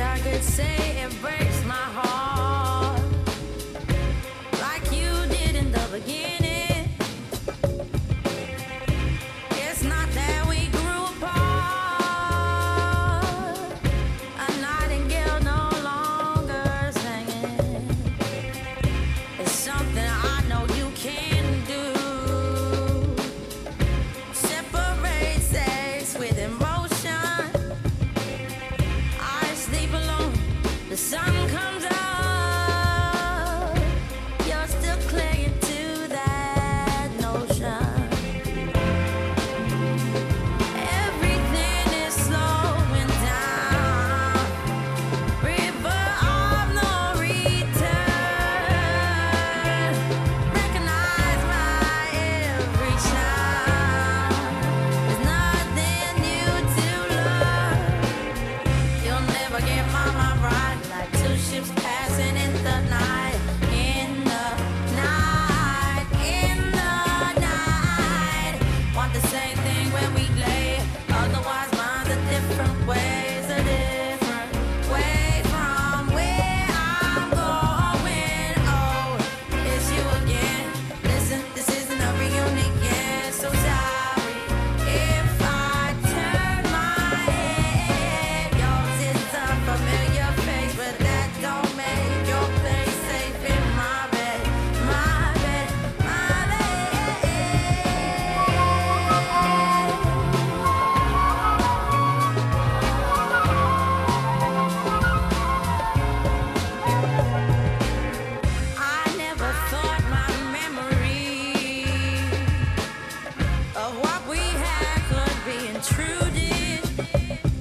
I could say it breaks. night. we have could be intruded.